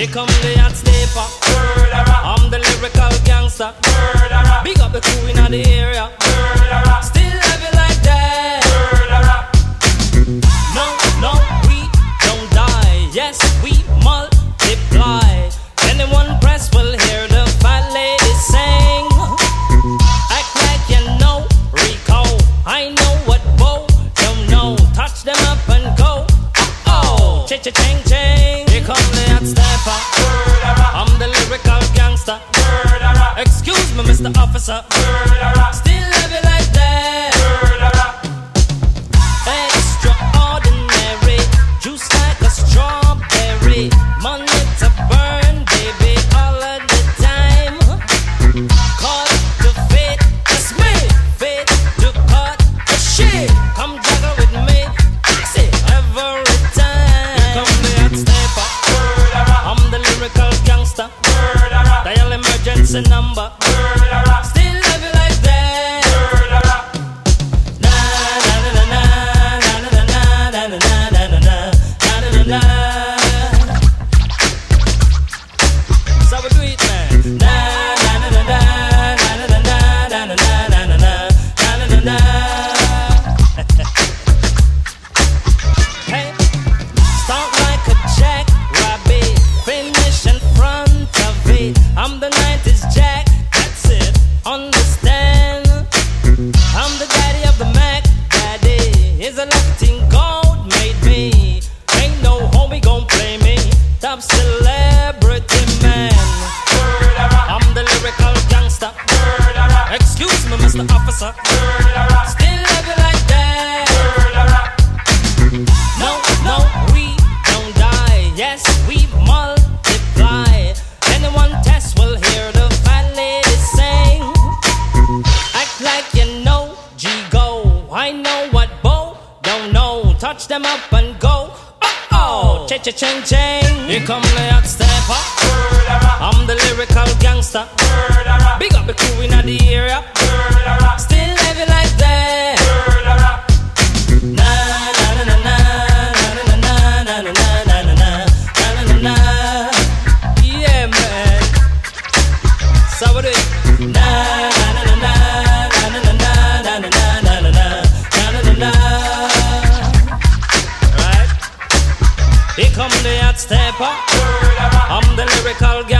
Here come the hot sniper. Murderer. I'm the lyrical gangster. Murderer. Big up the crew in the area. Murderer. Still living like that. Catch them up and go. Oh, cha cha chang chang. Here come the hot stepper. I'm the lyrical gangster. Excuse me, Mr. Officer. Still love you like that. a number. understand. I'm the daddy of the Mac, daddy. A Latin God made me. Ain't no homie gon' play me. Top celebrity man. I'm the lyrical gangster. Excuse me, Mr. Officer. touch them up and go. Oh, oh, cha cha ching ching. Here come the hot stepper. I'm the lyrical gangster. Big up the crew in the area. Still stepper. I'm the lyrical guy.